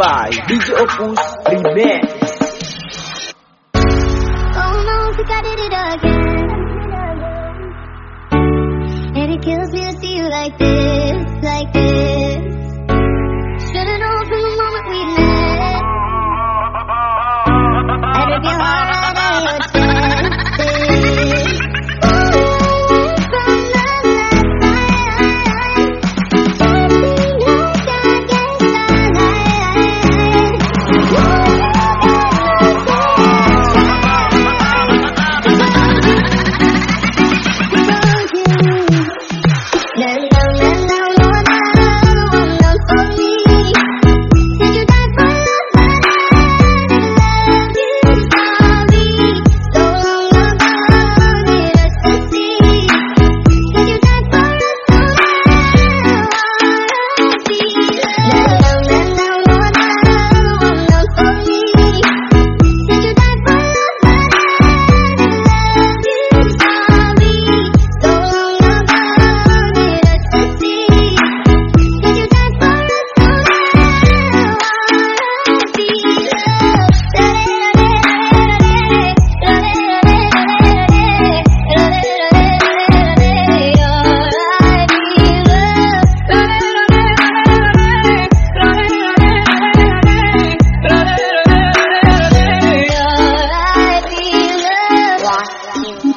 DJ Opus Remix Oh no, think I did it again. And it kills me to see you like this, like this. Should've known from the moment we met. I'd rip your Rock Music.